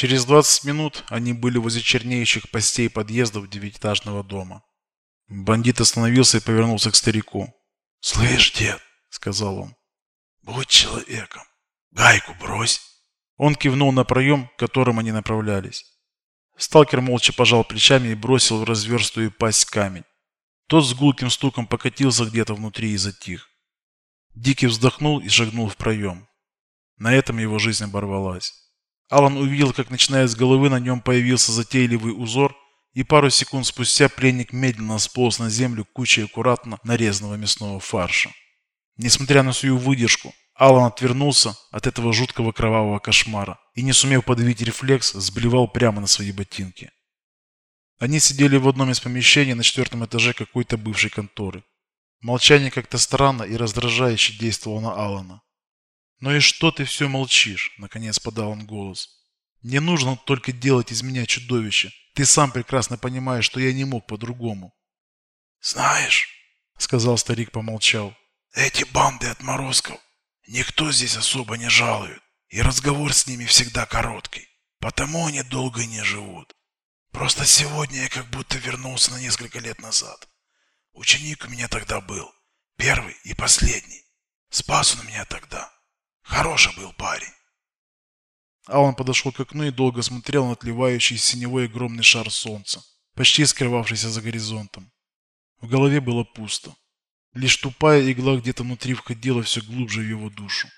Через 20 минут они были возле чернеющих постей подъездов девятиэтажного дома. Бандит остановился и повернулся к старику. «Слышь, дед», — сказал он, — «будь человеком, гайку брось». Он кивнул на проем, к которым они направлялись. Сталкер молча пожал плечами и бросил в разверстую пасть камень. Тот с гулким стуком покатился где-то внутри и затих. Дикий вздохнул и шагнул в проем. На этом его жизнь оборвалась. Алан увидел, как начиная с головы на нем появился затейливый узор, и пару секунд спустя пленник медленно сполз на землю кучей аккуратно нарезанного мясного фарша. Несмотря на свою выдержку, Алан отвернулся от этого жуткого кровавого кошмара и, не сумев подавить рефлекс, сблевал прямо на свои ботинки. Они сидели в одном из помещений на четвертом этаже какой-то бывшей конторы. Молчание как-то странно и раздражающе действовало на Алана. «Ну и что ты все молчишь?» – наконец подал он голос. «Не нужно только делать из меня чудовище. Ты сам прекрасно понимаешь, что я не мог по-другому». «Знаешь», – сказал старик, помолчал, – «эти банды отморозков никто здесь особо не жалует, и разговор с ними всегда короткий, потому они долго не живут. Просто сегодня я как будто вернулся на несколько лет назад. Ученик у меня тогда был. Первый и последний. Спас он меня тогда. Хороший был парень. А он подошел к окну и долго смотрел на отливающий синевой огромный шар солнца, почти скрывавшийся за горизонтом. В голове было пусто. Лишь тупая игла где-то внутри входила все глубже в его душу.